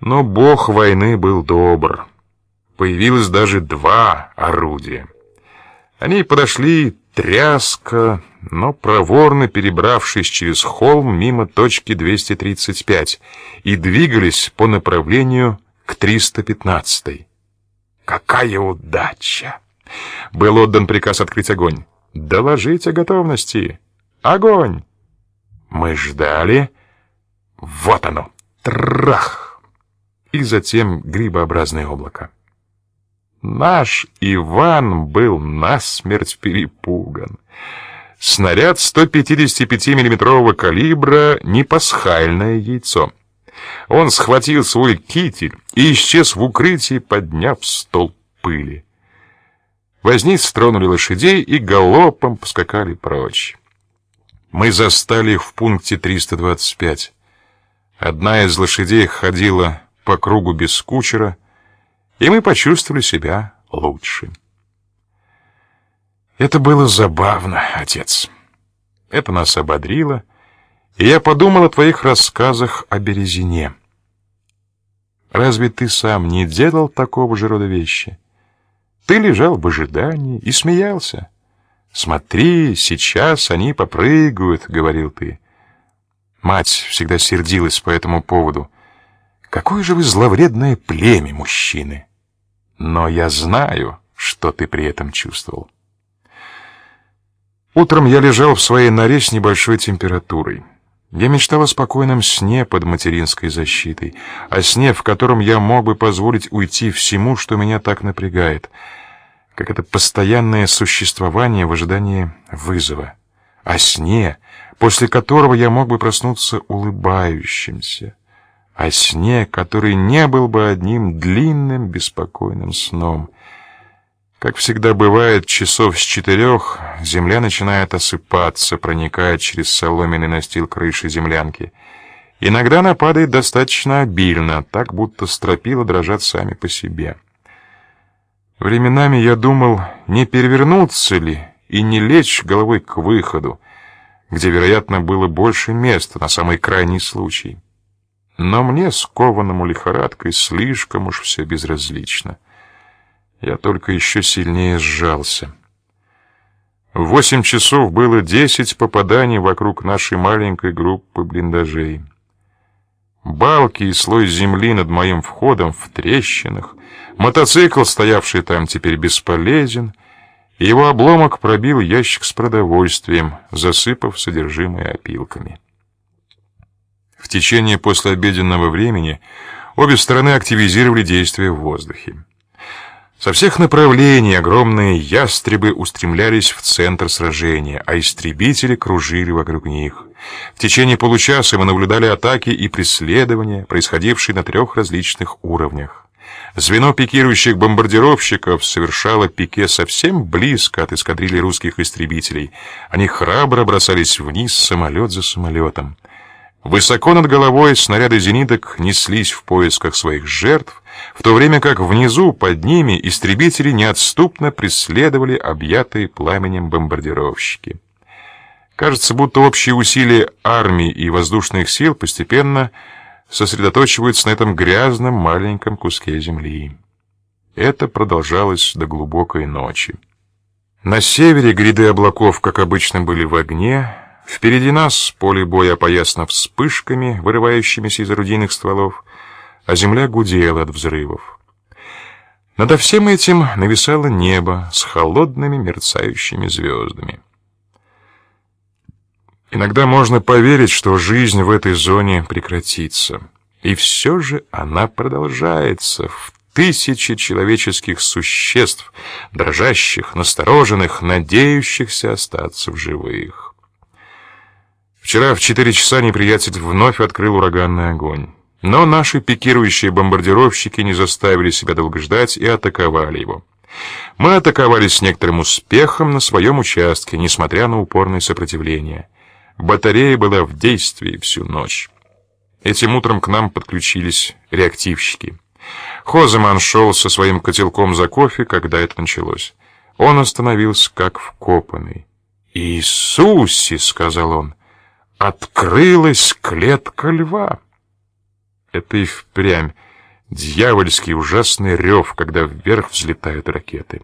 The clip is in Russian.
Но бог войны был добр. Появилось даже два орудия. Они подошли тряска, но проворно перебравшись через холм мимо точки 235 и двигались по направлению к 315. Какая удача! Был отдан приказ открыть огонь. Доложить о готовности. Огонь! Мы ждали. Вот оно. Трах! И затем грибообразное облако. Наш Иван был насмерть перепуган. Снаряд 155 миллиметрового калибра не пасхальное яйцо. Он схватил свой китель и исчез в укрытии, подняв стол пыли. Возниц тронули лошадей и галопом поскакали прочь. Мы застали их в пункте 325. Одна из лошадей ходила по кругу без кучера, и мы почувствовали себя лучше. Это было забавно, отец. Это нас ободрило, и я подумал о твоих рассказах о березине. Разве ты сам не делал такого же рода вещи? Ты лежал в ожидании и смеялся. Смотри, сейчас они попрыгают, говорил ты. Мать всегда сердилась по этому поводу. Какое же вы зловредное племя, мужчины! Но я знаю, что ты при этом чувствовал. Утром я лежал в своей норе с небольшой температурой. Я мечтал о спокойном сне под материнской защитой, о сне, в котором я мог бы позволить уйти всему, что меня так напрягает, как это постоянное существование в ожидании вызова, о сне, после которого я мог бы проснуться улыбающимся о сне, который не был бы одним длинным беспокойным сном. Как всегда бывает, часов с четырех земля начинает осыпаться, проникая через соломенный настил крыши землянки. Иногда она падает достаточно обильно, так будто стропила дрожат сами по себе. Временами я думал, не перевернуться ли и не лечь головой к выходу, где, вероятно, было больше места на самый крайний случай. Но мне, скованному лихорадкой, слишком уж все безразлично. Я только еще сильнее сжался. В восемь часов было десять попаданий вокруг нашей маленькой группы блиндажей. Балки и слой земли над моим входом в трещинах, мотоцикл, стоявший там, теперь бесполезен, его обломок пробил ящик с продовольствием, засыпав содержимое опилками. В течение послеобеденного времени обе стороны активизировали действия в воздухе. Со всех направлений огромные ястребы устремлялись в центр сражения, а истребители кружили вокруг них. В течение получаса мы наблюдали атаки и преследования, происходившие на трех различных уровнях. Звено пикирующих бомбардировщиков совершало пике совсем близко от эскадрильи русских истребителей. Они храбро бросались вниз самолет за самолетом. Высоко над головой снаряды зениток неслись в поисках своих жертв, в то время как внизу, под ними, истребители неотступно преследовали объятые пламенем бомбардировщики. Кажется, будто общие усилия армии и воздушных сил постепенно сосредотачиваются на этом грязном маленьком куске земли. Это продолжалось до глубокой ночи. На севере гряды облаков, как обычно, были в огне, Впереди нас поле боя опоясно вспышками, вырывающимися из орудийных стволов, а земля гудела от взрывов. Над всем этим нависало небо с холодными мерцающими звездами. Иногда можно поверить, что жизнь в этой зоне прекратится, и все же она продолжается в тысячи человеческих существ, дрожащих, настороженных, надеющихся остаться в живых. Вчера в четыре часа неприятель вновь открыл ураганный огонь. Но наши пикирующие бомбардировщики не заставили себя долго ждать и атаковали его. Мы атаковали с некоторым успехом на своем участке, несмотря на упорное сопротивление. Батарея была в действии всю ночь. Этим утром к нам подключились реактивщики. Хоземан шел со своим котелком за кофе, когда это началось. Он остановился как вкопанный. «Иисусе!» — сказал он открылась клетка льва. Это и впрямь Дьявольский ужасный рев, когда вверх взлетают ракеты.